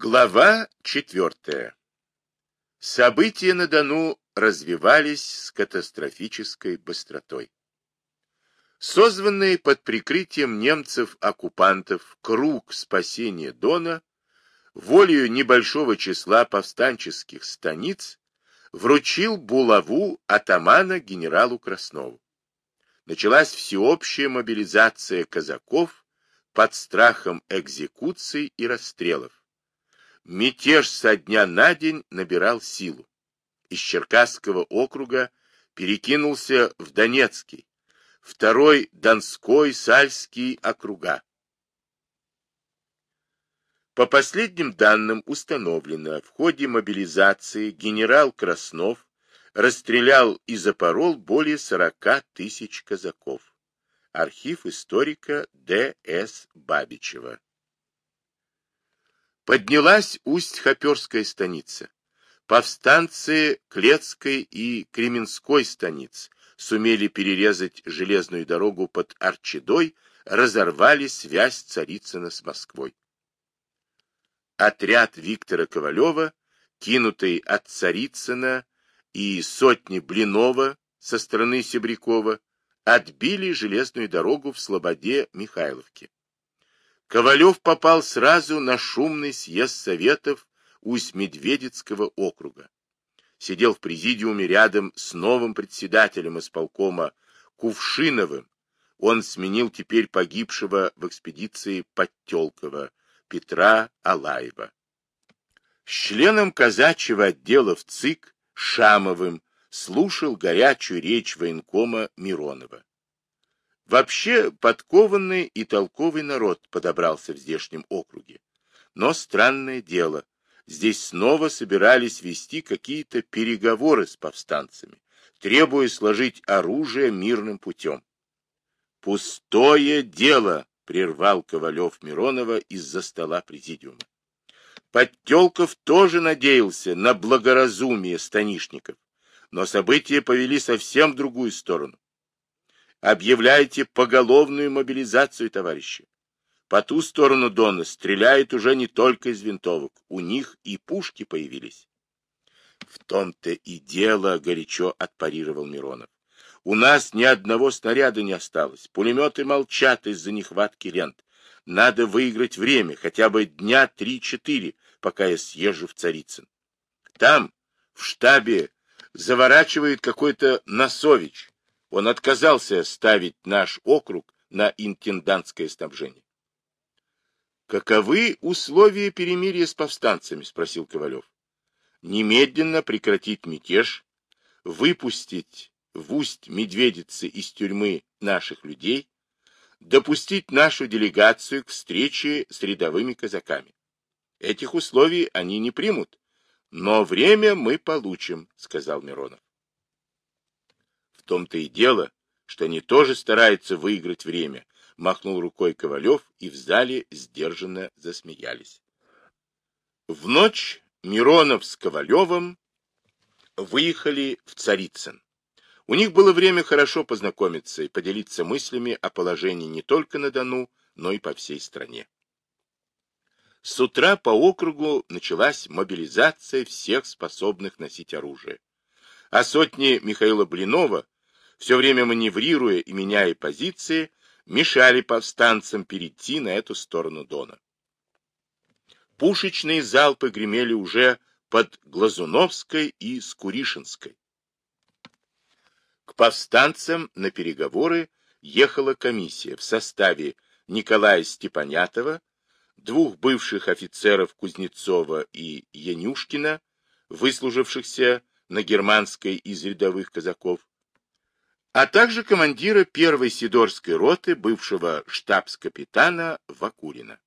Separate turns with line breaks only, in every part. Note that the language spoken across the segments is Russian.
Глава четвертая. События на Дону развивались с катастрофической быстротой. Созванный под прикрытием немцев-оккупантов круг спасения Дона волею небольшого числа повстанческих станиц вручил булаву атамана генералу Краснову. Началась всеобщая мобилизация казаков под страхом экзекуций и расстрелов Мятеж со дня на день набирал силу. Из Черкасского округа перекинулся в Донецкий, второй Донской, Сальский округа. По последним данным установлено, в ходе мобилизации генерал Краснов расстрелял и запорол более 40 тысяч казаков. Архив историка Д.С. Бабичева. Поднялась Усть-Хоперская станица. Повстанцы Клецкой и Кременской станиц сумели перерезать железную дорогу под Арчедой, разорвали связь Царицына с Москвой. Отряд Виктора Ковалева, кинутый от Царицына и сотни Блинова со стороны Себрякова, отбили железную дорогу в Слободе Михайловке. Ковалев попал сразу на шумный съезд Советов Усть-Медведицкого округа. Сидел в президиуме рядом с новым председателем исполкома Кувшиновым. Он сменил теперь погибшего в экспедиции Подтелкова Петра Алаева. С членом казачьего отдела в ЦИК Шамовым слушал горячую речь военкома Миронова. Вообще подкованный и толковый народ подобрался в здешнем округе. Но странное дело, здесь снова собирались вести какие-то переговоры с повстанцами, требуя сложить оружие мирным путем. «Пустое дело!» — прервал Ковалев Миронова из-за стола президиума. Подтелков тоже надеялся на благоразумие станишников, но события повели совсем в другую сторону. Объявляйте поголовную мобилизацию, товарищи. По ту сторону Дона стреляют уже не только из винтовок, у них и пушки появились. В том-то и дело, горячо отпарировал Миронов. У нас ни одного снаряда не осталось. Пулеметы молчат из-за нехватки лент. Надо выиграть время, хотя бы дня три-четыре, пока я съезжу в Царицын. Там, в штабе, заворачивает какой-то Носович. Он отказался ставить наш округ на интендантское снабжение. «Каковы условия перемирия с повстанцами?» — спросил Ковалев. «Немедленно прекратить мятеж, выпустить в усть медведицы из тюрьмы наших людей, допустить нашу делегацию к встрече с рядовыми казаками. Этих условий они не примут, но время мы получим», — сказал Миронов том-то и дело, что они тоже стараются выиграть время, махнул рукой Ковалев, и в зале сдержанно засмеялись. В ночь Миронов с Ковалевым выехали в Царицын. У них было время хорошо познакомиться и поделиться мыслями о положении не только на Дону, но и по всей стране. С утра по округу началась мобилизация всех способных носить оружие. А сотни Михаила Блинова все время маневрируя и меняя позиции, мешали повстанцам перейти на эту сторону Дона. Пушечные залпы гремели уже под Глазуновской и Скуришинской. К повстанцам на переговоры ехала комиссия в составе Николая Степанятова, двух бывших офицеров Кузнецова и Янюшкина, выслужившихся на германской из рядовых казаков, а также командира первой Сидорской роты, бывшего штабс-капитана Вакулина.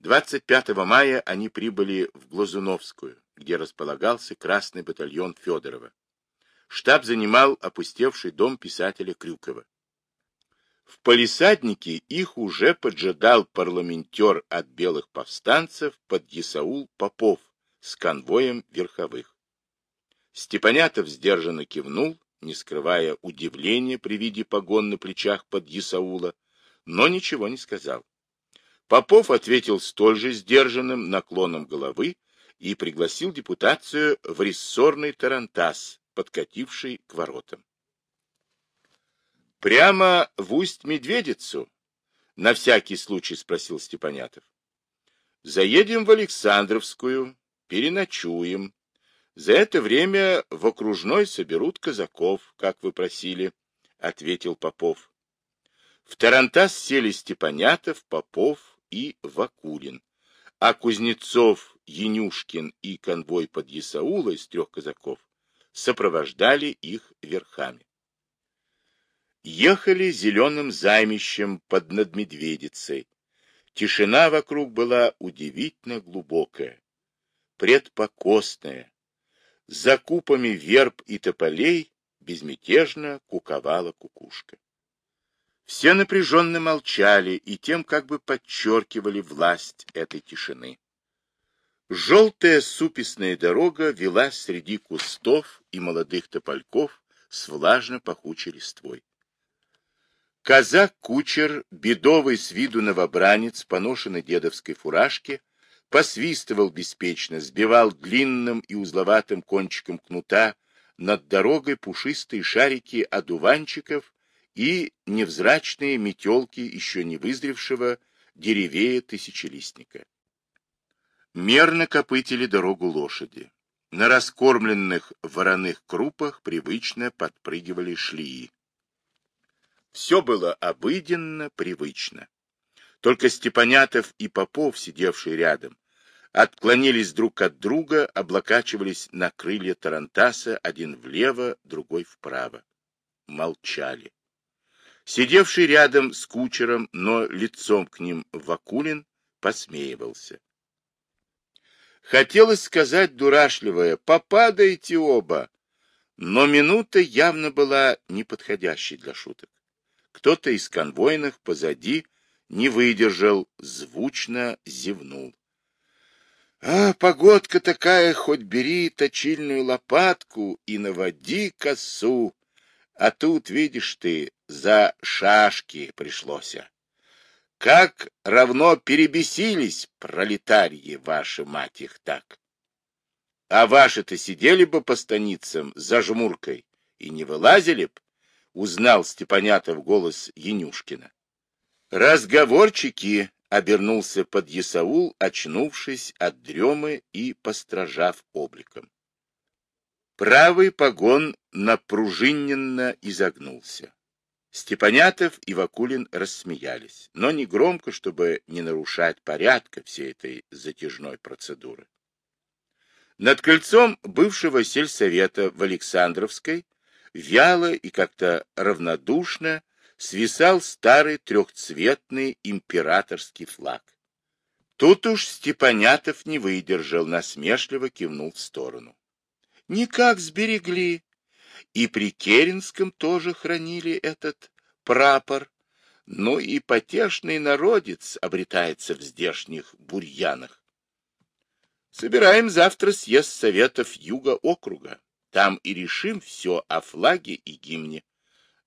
25 мая они прибыли в Глазуновскую, где располагался Красный батальон Федорова. Штаб занимал опустевший дом писателя Крюкова. В палисаднике их уже поджидал парламентер от белых повстанцев под Исаул Попов с конвоем верховых. Степанятов сдержанно кивнул, не скрывая удивления при виде погон на плечах под Исаула, но ничего не сказал. Попов ответил столь же сдержанным наклоном головы и пригласил депутацию в рессорный тарантас, подкативший к воротам. Прямо в усть Медведицу? На всякий случай спросил Степанятов. Заедем в Александровскую, переночуем. За это время в окружной соберут казаков, как вы просили, ответил Попов. В Тарантас сели Степанятов, Попов и Вакулин, а Кузнецов, Янюшкин и конвой под Исаула из трех казаков сопровождали их верхами ехали зеленым займищем под Надмедведицей. Тишина вокруг была удивительно глубокая, предпокосная. За купами верб и тополей безмятежно куковала кукушка. Все напряженно молчали и тем как бы подчеркивали власть этой тишины. Желтая супесная дорога вела среди кустов и молодых топольков с влажно-пахучей листвой. Казак-кучер, бедовый с виду новобранец, поношенный дедовской фуражке, посвистывал беспечно, сбивал длинным и узловатым кончиком кнута над дорогой пушистые шарики одуванчиков и невзрачные метелки еще не вызревшего деревея тысячелистника. Мерно копытили дорогу лошади. На раскормленных вороных крупах привычно подпрыгивали шлии. Все было обыденно, привычно. Только Степанятов и Попов, сидевшие рядом, отклонились друг от друга, облокачивались на крылья Тарантаса, один влево, другой вправо. Молчали. Сидевший рядом с кучером, но лицом к ним Вакулин, посмеивался. Хотелось сказать дурашливое «попадайте оба», но минута явно была неподходящей для шуток. Кто-то из конвойных позади не выдержал, звучно зевнул. — А, погодка такая, хоть бери точильную лопатку и наводи косу, а тут, видишь ты, за шашки пришлося. Как равно перебесились пролетарии ваши, мать их, так. А ваши-то сидели бы по станицам за жмуркой и не вылазили б, узнал Степанятов голос Янюшкина. «Разговорчики!» — обернулся под Ясаул, очнувшись от дремы и постражав обликом. Правый погон напружиненно изогнулся. Степанятов и Вакулин рассмеялись, но не громко, чтобы не нарушать порядка всей этой затяжной процедуры. Над крыльцом бывшего сельсовета в Александровской вяло и как-то равнодушно свисал старый трехцветный императорский флаг. Тут уж Степанятов не выдержал, насмешливо кивнул в сторону. Никак сберегли. И при Керенском тоже хранили этот прапор. Ну и потешный народец обретается в здешних бурьянах. Собираем завтра съезд советов Юга округа. Там и решим все о флаге и гимне.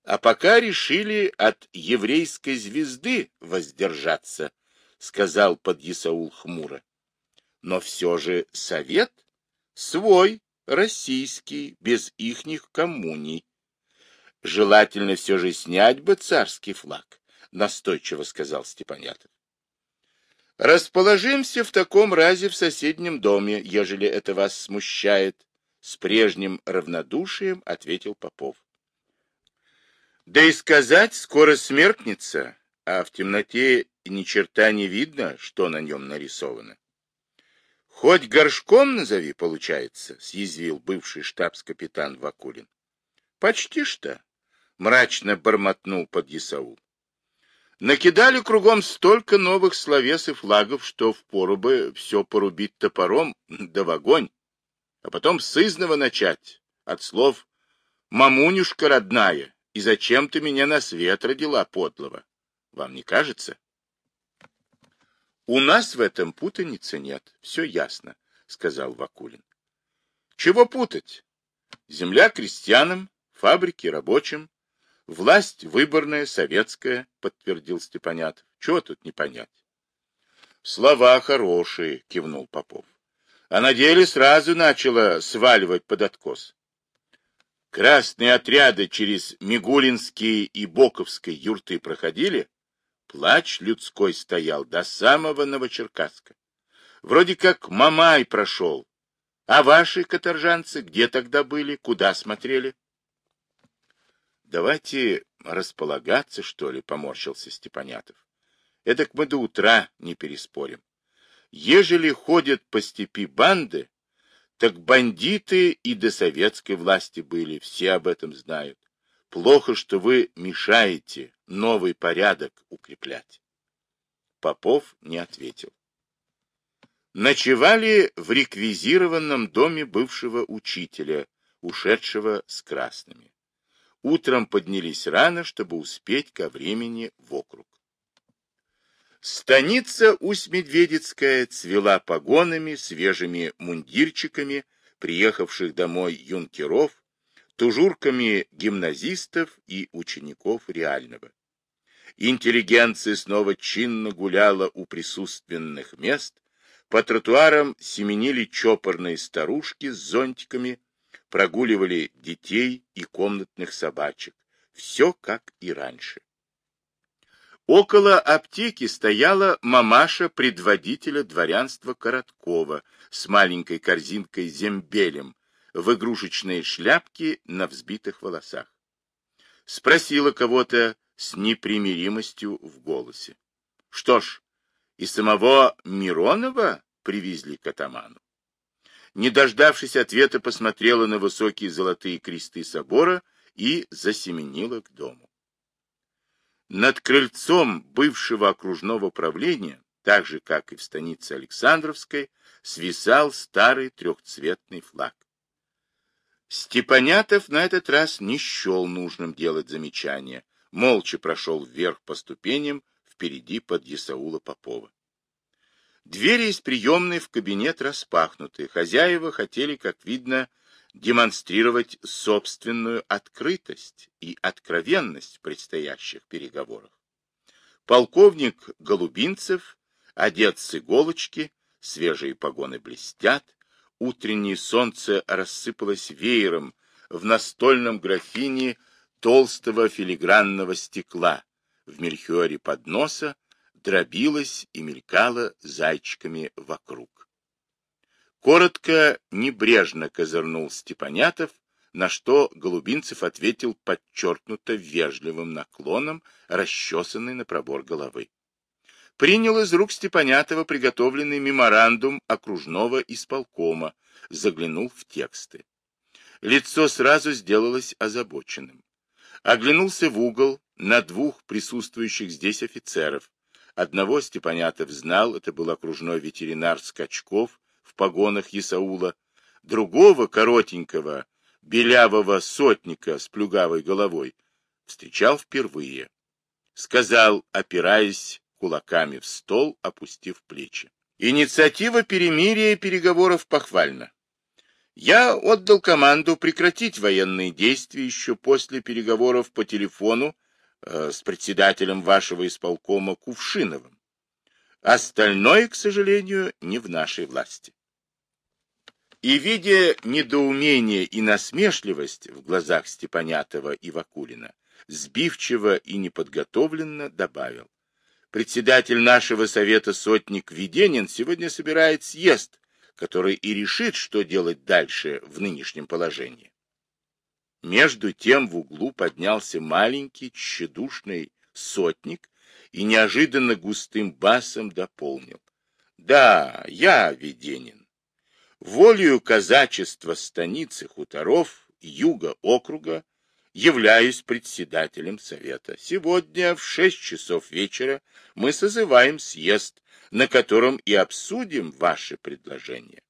А пока решили от еврейской звезды воздержаться, сказал подъясаул хмуро. Но все же совет свой, российский, без ихних коммуний. Желательно все же снять бы царский флаг, настойчиво сказал Степанятов. Расположимся в таком разе в соседнем доме, ежели это вас смущает, с прежним равнодушием ответил Попов. Да и сказать, скоро смеркнется, а в темноте ни черта не видно, что на нем нарисовано. Хоть горшком назови, получается, съязвил бывший штабс-капитан Вакулин. Почти что, мрачно бормотнул под Исаул. Накидали кругом столько новых словес и флагов, что впору бы все порубить топором, да в огонь а потом сызново начать, от слов «мамунюшка родная, и зачем ты меня на свет родила, подлого?» Вам не кажется? У нас в этом путаницы нет, все ясно, сказал Вакулин. Чего путать? Земля крестьянам, фабрики рабочим, власть выборная, советская, подтвердил Степанятов. Чего тут не понять? Слова хорошие, кивнул Попов. А на деле сразу начала сваливать под откос. Красные отряды через Мигулинские и Боковские юрты проходили, плач людской стоял до самого Новочеркасска. Вроде как Мамай прошел. А ваши каторжанцы где тогда были, куда смотрели? Давайте располагаться, что ли, поморщился Степанятов. Эдак мы до утра не переспорим. Ежели ходят по степи банды, так бандиты и до советской власти были, все об этом знают. Плохо, что вы мешаете новый порядок укреплять. Попов не ответил. Ночевали в реквизированном доме бывшего учителя, ушедшего с красными. Утром поднялись рано, чтобы успеть ко времени в округ. Станица Усть-Медведицкая цвела погонами, свежими мундирчиками, приехавших домой юнкеров, тужурками гимназистов и учеников реального. Интеллигенция снова чинно гуляла у присутственных мест, по тротуарам семенили чопорные старушки с зонтиками, прогуливали детей и комнатных собачек. Все как и раньше. Около аптеки стояла мамаша предводителя дворянства Короткова с маленькой корзинкой зембелем в игрушечной шляпке на взбитых волосах. Спросила кого-то с непримиримостью в голосе. Что ж, и самого Миронова привезли к атаману. Не дождавшись ответа, посмотрела на высокие золотые кресты собора и засеменила к дому. Над крыльцом бывшего окружного правления, так же, как и в станице Александровской, свисал старый трехцветный флаг. Степанятов на этот раз не счел нужным делать замечание, молча прошел вверх по ступеням, впереди под Ясаула Попова. Двери из приемной в кабинет распахнуты. Хозяева хотели, как видно, демонстрировать собственную открытость и откровенность в предстоящих переговорах. Полковник Голубинцев одет с иголочки, свежие погоны блестят, утреннее солнце рассыпалось веером в настольном графине толстого филигранного стекла, в мельхиоре подноса дробилась и мелькала зайчиками вокруг. Коротко, небрежно козырнул Степанятов, на что Голубинцев ответил подчеркнуто вежливым наклоном, расчесанный на пробор головы. Принял из рук Степанятова приготовленный меморандум окружного исполкома, заглянул в тексты. Лицо сразу сделалось озабоченным. Оглянулся в угол на двух присутствующих здесь офицеров, Одного Степанятов знал, это был окружной ветеринар Скачков погонах Исаула, другого, коротенького, белявого сотника с плюгавой головой, встречал впервые. Сказал, опираясь кулаками в стол, опустив плечи. Инициатива перемирия и переговоров похвальна. Я отдал команду прекратить военные действия еще после переговоров по телефону Э, с председателем вашего исполкома Кувшиновым. Остальное, к сожалению, не в нашей власти. И, видя недоумение и насмешливость в глазах Степанятова и Вакулина, сбивчиво и неподготовленно добавил. Председатель нашего совета сотник Веденин сегодня собирает съезд, который и решит, что делать дальше в нынешнем положении. Между тем в углу поднялся маленький, тщедушный сотник и неожиданно густым басом дополнил. Да, я Веденин. Волею казачества станицы хуторов юга округа являюсь председателем совета. Сегодня в шесть часов вечера мы созываем съезд, на котором и обсудим ваши предложения.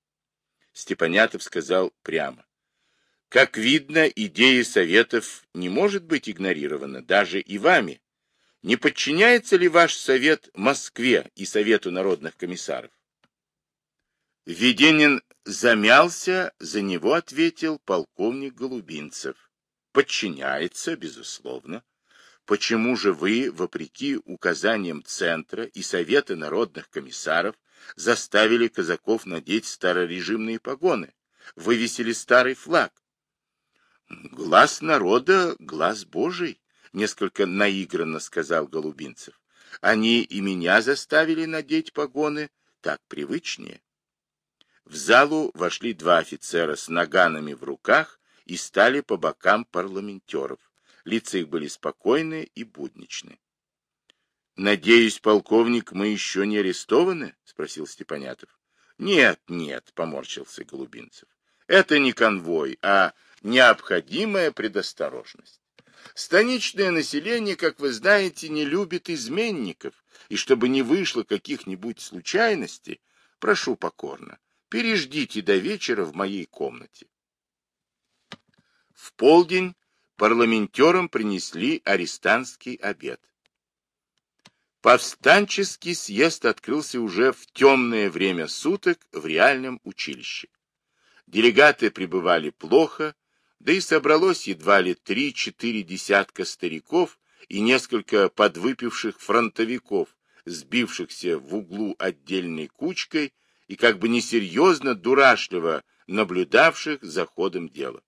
Степанятов сказал прямо. Как видно, идея советов не может быть игнорирована даже и вами. Не подчиняется ли ваш совет Москве и Совету народных комиссаров? Веденин замялся, за него ответил полковник Голубинцев. Подчиняется, безусловно. почему же вы, вопреки указаниям Центра и Совета народных комиссаров, заставили казаков надеть старорежимные погоны, вывесили старый флаг? Глаз народа — глаз Божий, несколько наигранно сказал Голубинцев. Они и меня заставили надеть погоны, так привычнее. В залу вошли два офицера с наганами в руках и стали по бокам парламентеров. Лица их были спокойны и будничны. — Надеюсь, полковник, мы еще не арестованы? — спросил Степанятов. — Нет, нет, — поморщился Голубинцев. — Это не конвой, а необходимая предосторожность. Станичное население, как вы знаете, не любит изменников, и чтобы не вышло каких-нибудь случайностей, прошу покорно, переждите до вечера в моей комнате. В полдень парламентерам принесли арестантский обед. Повстанческий съезд открылся уже в темное время суток в реальном училище. Делегаты пребывали плохо, да и собралось едва ли три-четыре десятка стариков и несколько подвыпивших фронтовиков, сбившихся в углу отдельной кучкой и как бы несерьезно, дурашливо наблюдавших за ходом дела.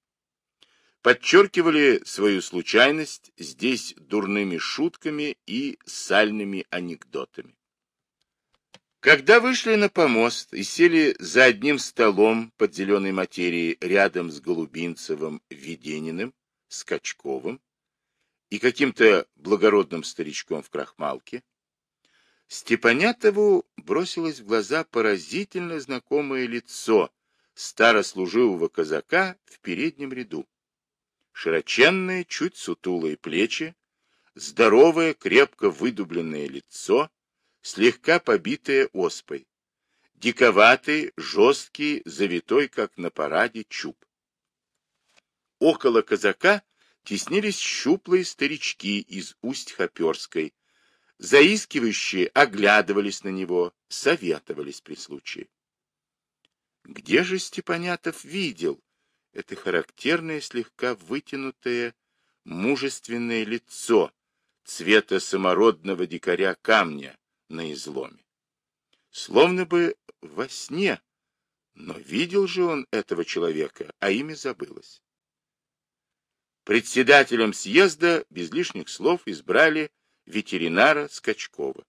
Подчеркивали свою случайность здесь дурными шутками и сальными анекдотами. Когда вышли на помост и сели за одним столом под зеленой материей рядом с Голубинцевым, Ведениным, Скачковым и каким-то благородным старичком в крахмалке, Степанятову бросилось в глаза поразительно знакомое лицо старослуживого казака в переднем ряду. Широченные, чуть сутулые плечи, здоровое, крепко выдубленное лицо, слегка побитая оспой. Диковатый, жесткий, завитой, как на параде, чуб. Около казака теснились щуплые старички из Усть-Хоперской, заискивающие оглядывались на него, советовались при случае. Где же Степанятов видел это характерное, слегка вытянутое, мужественное лицо цвета самородного дикаря камня, на изломе. Словно бы во сне, но видел же он этого человека, а имя забылось. Председателем съезда без лишних слов избрали ветеринара Скачкова.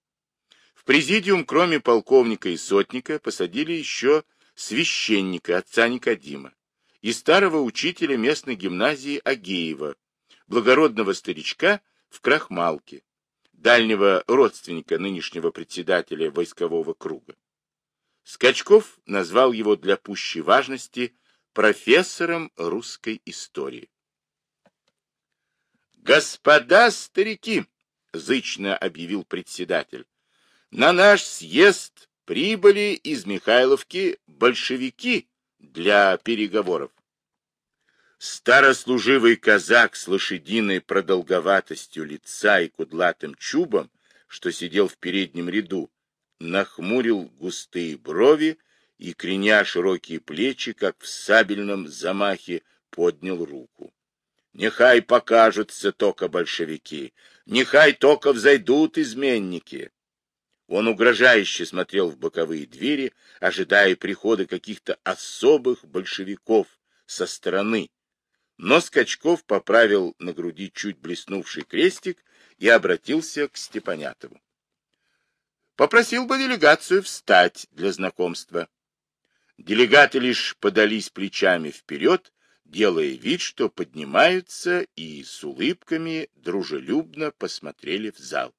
В президиум, кроме полковника и сотника, посадили еще священника, отца Никодима, и старого учителя местной гимназии Агеева, благородного старичка в Крахмалке, дальнего родственника нынешнего председателя войскового круга. Скачков назвал его для пущей важности профессором русской истории. «Господа старики!» — зычно объявил председатель. «На наш съезд прибыли из Михайловки большевики для переговоров. Старослуживый казак с лошадиной продолговатостью лица и кудлатым чубом, что сидел в переднем ряду, нахмурил густые брови и, креня широкие плечи, как в сабельном замахе, поднял руку. Нехай покажутся только большевики, нехай только взойдут изменники. Он угрожающе смотрел в боковые двери, ожидая прихода каких-то особых большевиков со стороны, но Скачков поправил на груди чуть блеснувший крестик и обратился к Степанятову. Попросил бы делегацию встать для знакомства. Делегаты лишь подались плечами вперед, делая вид, что поднимаются, и с улыбками дружелюбно посмотрели в зал.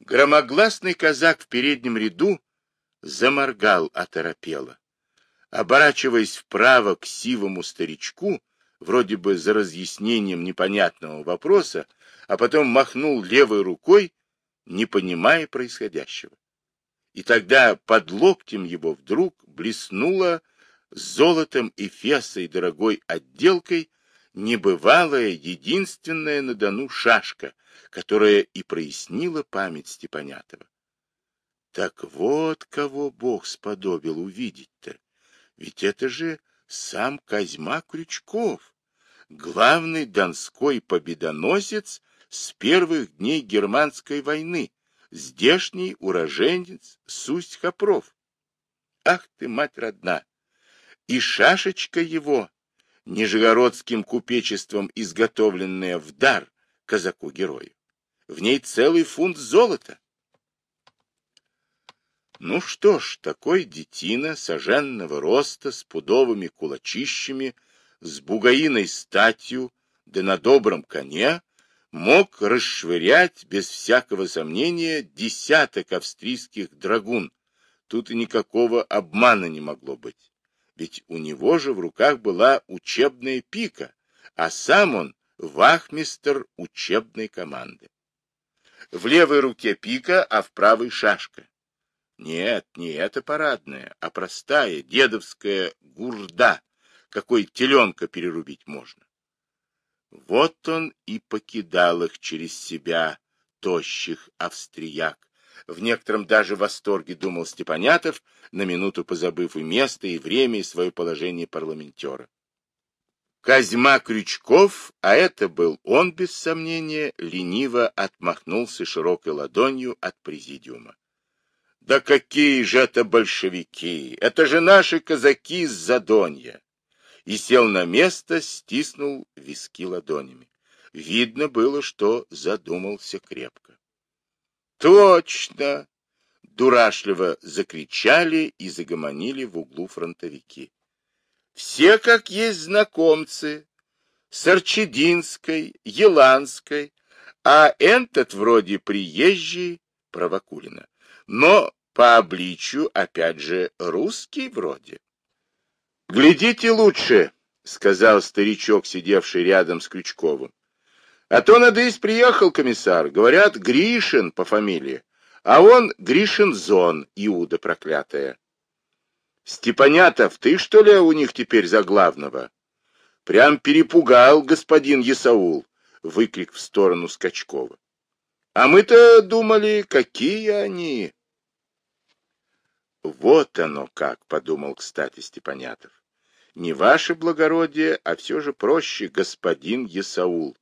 Громогласный казак в переднем ряду заморгал оторопело оборачиваясь вправо к сивому старичку, вроде бы за разъяснением непонятного вопроса, а потом махнул левой рукой, не понимая происходящего. И тогда под локтем его вдруг блеснула золотом эфеса и дорогой отделкой небывалая, единственная на Дону шашка, которая и прояснила память Степанятова. Так вот кого Бог сподобил увидеть-то. Ведь это же сам Козьма Крючков, главный донской победоносец с первых дней германской войны, здешний уроженец Сусь-Хопров. Ах ты, мать родна! И шашечка его, нижегородским купечеством изготовленная в дар казаку-герою. В ней целый фунт золота. Ну что ж, такой детина соженного роста, с пудовыми кулачищами, с бугаиной статью, да на добром коне, мог расшвырять без всякого сомнения десяток австрийских драгун. Тут и никакого обмана не могло быть. Ведь у него же в руках была учебная пика, а сам он вахмистер учебной команды. В левой руке пика, а в правой шашка. Нет, не эта парадная, а простая дедовская гурда, какой теленка перерубить можно. Вот он и покидал их через себя, тощих австрияк. В некотором даже восторге думал Степанятов, на минуту позабыв и место, и время, и свое положение парламентера. Козьма Крючков, а это был он, без сомнения, лениво отмахнулся широкой ладонью от президиума. Да какие же это большевики! Это же наши казаки из Задонья! И сел на место, стиснул виски ладонями. Видно было, что задумался крепко. Точно! Дурашливо закричали и загомонили в углу фронтовики. Все как есть знакомцы, с Арчединской, Еланской, а этот вроде приезжий Правокулина но по обличию, опять же, русский вроде. — Глядите лучше, — сказал старичок, сидевший рядом с Крючковым. — А то надысь приехал комиссар, говорят, Гришин по фамилии, а он Гришин Зон, Иуда проклятая. — Степанятов, ты что ли у них теперь за главного? — Прям перепугал господин Есаул, — выкрик в сторону Скачкова. — А мы-то думали, какие они... Вот оно как, подумал, кстати, Степанятов. Не ваше благородие, а все же проще господин Есаул.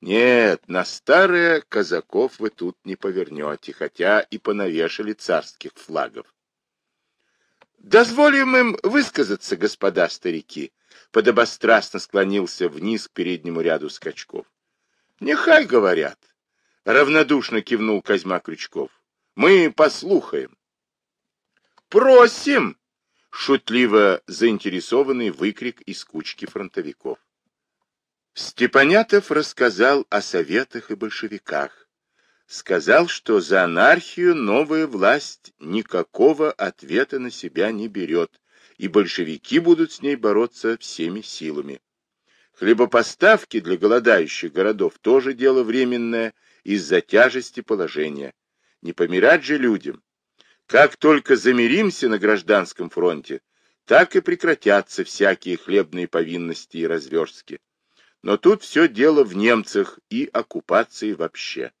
Нет, на старые казаков вы тут не повернете, хотя и понавешали царских флагов. Дозволим им высказаться, господа старики, подобострастно склонился вниз к переднему ряду скачков. Нехай говорят, равнодушно кивнул Козьма Крючков. Мы послухаем. «Просим!» — шутливо заинтересованный выкрик из кучки фронтовиков. Степанятов рассказал о советах и большевиках. Сказал, что за анархию новая власть никакого ответа на себя не берет, и большевики будут с ней бороться всеми силами. Хлебопоставки для голодающих городов тоже дело временное из-за тяжести положения. Не помирать же людям. Как только замиримся на гражданском фронте, так и прекратятся всякие хлебные повинности и разверстки. Но тут все дело в немцах и оккупации вообще.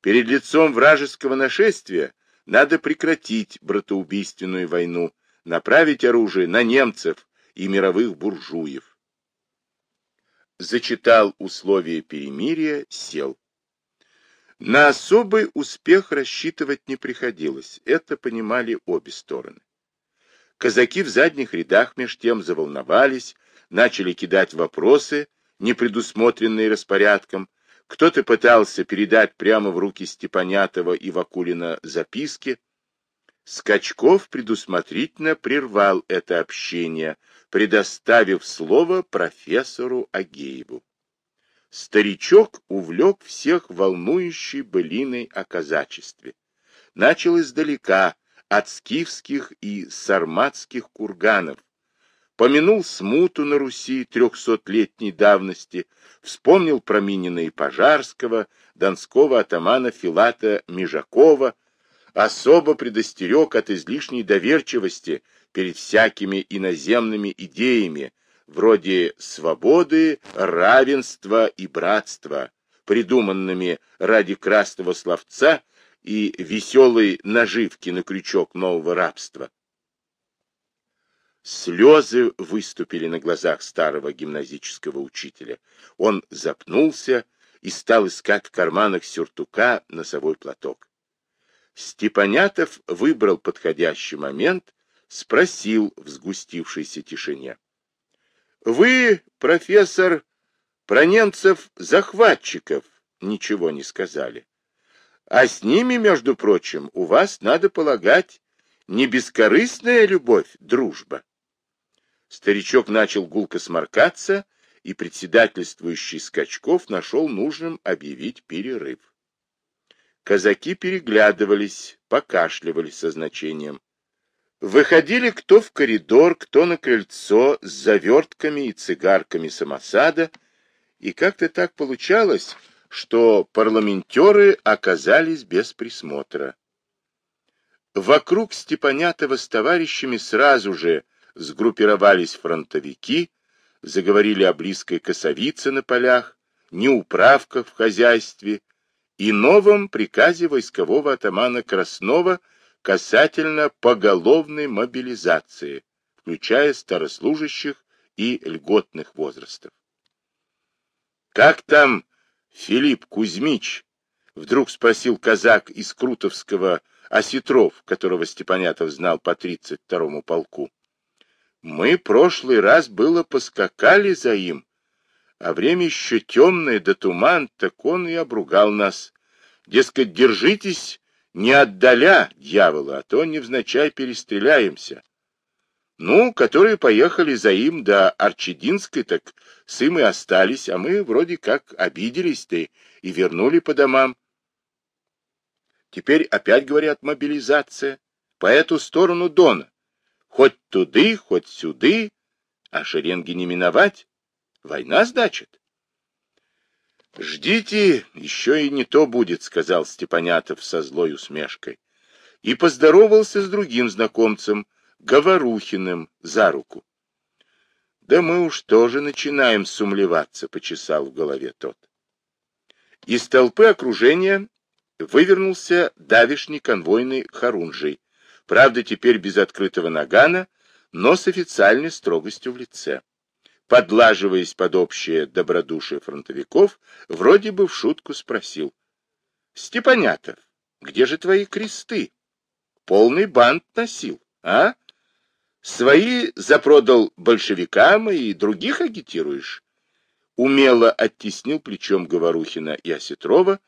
Перед лицом вражеского нашествия надо прекратить братоубийственную войну, направить оружие на немцев и мировых буржуев. Зачитал условия перемирия, сел. На особый успех рассчитывать не приходилось, это понимали обе стороны. Казаки в задних рядах меж тем заволновались, начали кидать вопросы, не предусмотренные распорядком, кто-то пытался передать прямо в руки Степанятова и Вакулина записки. Скачков предусмотрительно прервал это общение, предоставив слово профессору Агееву старичок увлек всех волнующей былиной о казачестве. Начал издалека, от скифских и сарматских курганов, помянул смуту на Руси трехсотлетней давности, вспомнил про Минина и Пожарского, донского атамана Филата Межакова, особо предостерег от излишней доверчивости перед всякими иноземными идеями, вроде свободы, равенства и братства, придуманными ради красного словца и веселой наживки на крючок нового рабства. Слезы выступили на глазах старого гимназического учителя. Он запнулся и стал искать в карманах сюртука носовой платок. Степанятов выбрал подходящий момент, спросил в сгустившейся тишине. — Вы, профессор, про немцев-захватчиков ничего не сказали. А с ними, между прочим, у вас, надо полагать, не бескорыстная любовь, дружба. Старичок начал гулко сморкаться, и председательствующий Скачков нашел нужным объявить перерыв. Казаки переглядывались, покашливали со значением. Выходили кто в коридор, кто на крыльцо с завертками и цигарками самосада, и как-то так получалось, что парламентеры оказались без присмотра. Вокруг Степанятова с товарищами сразу же сгруппировались фронтовики, заговорили о близкой косовице на полях, неуправках в хозяйстве и новом приказе войскового атамана Краснова касательно поголовной мобилизации, включая старослужащих и льготных возрастов. «Как там Филипп Кузьмич?» — вдруг спросил казак из Крутовского Осетров, которого Степанятов знал по 32-му полку. «Мы прошлый раз было поскакали за им, а время еще темное да туман, так он и обругал нас. Дескать, держитесь не отдаля дьявола, а то невзначай перестреляемся. Ну, которые поехали за им до Арчединской, так с им и остались, а мы вроде как обиделись-то и вернули по домам. Теперь опять говорят мобилизация по эту сторону Дона. Хоть туды, хоть сюды, а шеренги не миновать. Война, значит. «Ждите, еще и не то будет», — сказал Степанятов со злой усмешкой. И поздоровался с другим знакомцем, Говорухиным за руку. Да мы уж тоже начинаем сумлеваться, почесал в голове тот. Из толпы окружения вывернулся давишний конвойный Харунжий, правда теперь без открытого нагана, но с официальной строгостью в лице. Подлаживаясь под общее добродушие фронтовиков, вроде бы в шутку спросил. — Степанятов, где же твои кресты? Полный бант носил, а? Свои запродал большевикам и других агитируешь? Умело оттеснил плечом Говорухина и Осетрова,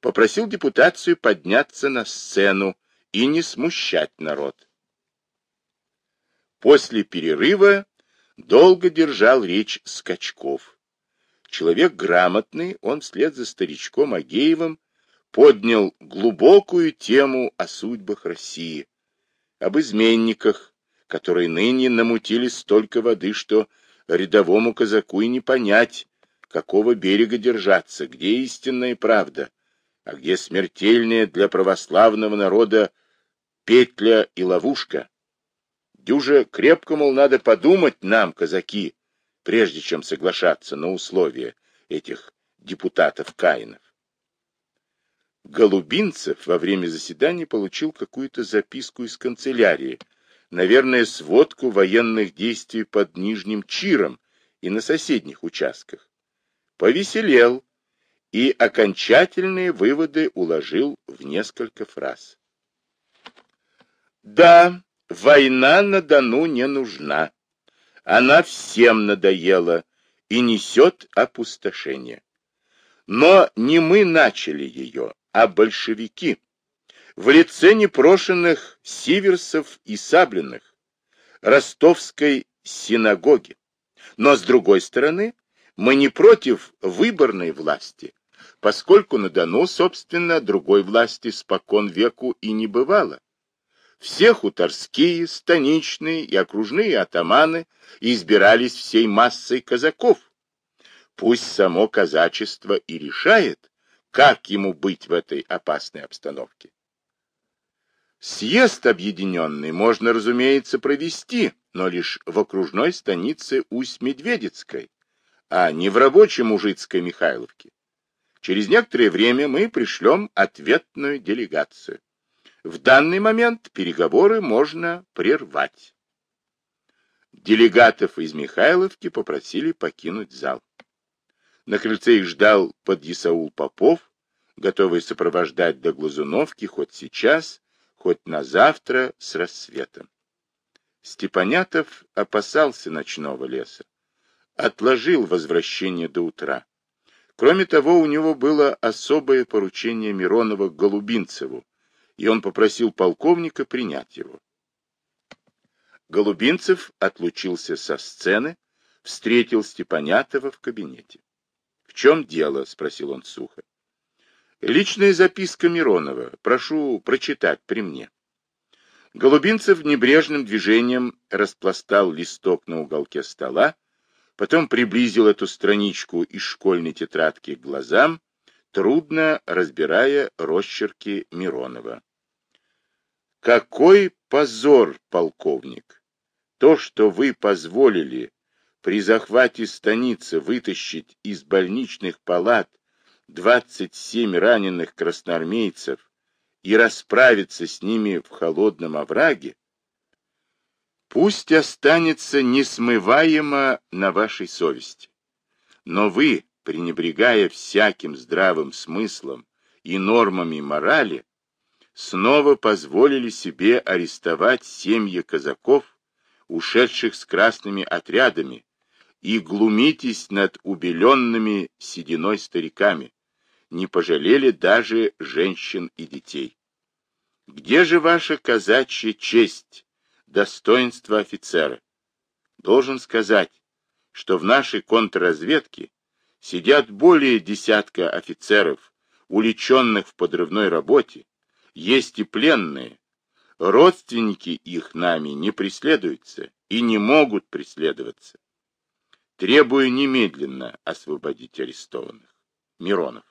попросил депутацию подняться на сцену и не смущать народ. После перерыва долго держал речь Скачков. Человек грамотный, он вслед за старичком Агеевым поднял глубокую тему о судьбах России, об изменниках, которые ныне намутили столько воды, что рядовому казаку и не понять, какого берега держаться, где истинная правда, а где смертельная для православного народа петля и ловушка. Дюже крепко, мол, надо подумать нам, казаки, прежде чем соглашаться на условия этих депутатов-каинов. Голубинцев во время заседания получил какую-то записку из канцелярии, наверное, сводку военных действий под Нижним Чиром и на соседних участках. Повеселел и окончательные выводы уложил в несколько фраз. Да, война на Дону не нужна. Она всем надоела и несет опустошение. Но не мы начали ее, а большевики в лице непрошенных сиверсов и саблиных, ростовской синагоги. Но, с другой стороны, мы не против выборной власти, поскольку на Дону, собственно, другой власти спокон веку и не бывало. Все хуторские, станичные и окружные атаманы избирались всей массой казаков. Пусть само казачество и решает, как ему быть в этой опасной обстановке. Съезд объединенный можно, разумеется, провести, но лишь в окружной станице Усть-Медведицкой, а не в рабочей мужицкой Михайловке. Через некоторое время мы пришлем ответную делегацию. В данный момент переговоры можно прервать. Делегатов из Михайловки попросили покинуть зал. На крыльце их ждал подъясаул Попов, готовый сопровождать до Глазуновки хоть сейчас, хоть на завтра с рассветом. Степанятов опасался ночного леса, отложил возвращение до утра. Кроме того, у него было особое поручение Миронова Голубинцеву, и он попросил полковника принять его. Голубинцев отлучился со сцены, встретил Степанятова в кабинете. — В чем дело? — спросил он сухо. — Личная записка Миронова. Прошу прочитать при мне. Голубинцев небрежным движением распластал листок на уголке стола, потом приблизил эту страничку из школьной тетрадки к глазам, трудно разбирая росчерки Миронова. Какой позор, полковник! То, что вы позволили при захвате станицы вытащить из больничных палат 27 раненых красноармейцев и расправиться с ними в холодном овраге, Пусть останется несмываемо на вашей совести. Но вы, пренебрегая всяким здравым смыслом и нормами морали, снова позволили себе арестовать семьи казаков, ушедших с красными отрядами, и глумитесь над убеленными сединой стариками, не пожалели даже женщин и детей. Где же ваша казачья честь, достоинство офицера. Должен сказать, что в нашей контрразведке сидят более десятка офицеров, уличенных в подрывной работе, есть и пленные. Родственники их нами не преследуются и не могут преследоваться. Требую немедленно освободить арестованных. Миронов.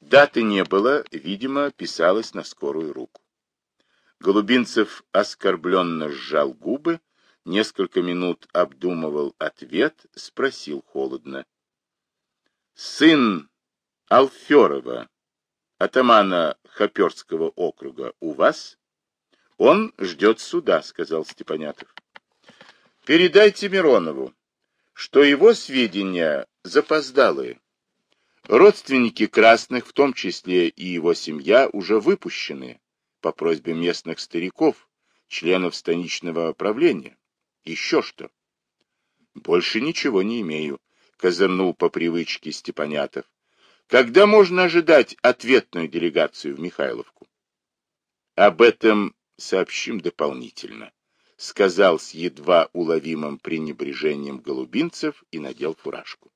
Даты не было, видимо, писалось на скорую руку. Голубинцев оскорбленно сжал губы, несколько минут обдумывал ответ, спросил холодно. «Сын Алферова, атамана Хоперского округа, у вас?» «Он ждет суда», — сказал Степанятов. «Передайте Миронову, что его сведения запоздалые. Родственники красных, в том числе и его семья, уже выпущены по просьбе местных стариков, членов станичного правления. Еще что? Больше ничего не имею, козырнул по привычке Степанятов. Когда можно ожидать ответную делегацию в Михайловку? Об этом сообщим дополнительно, сказал с едва уловимым пренебрежением Голубинцев и надел фуражку.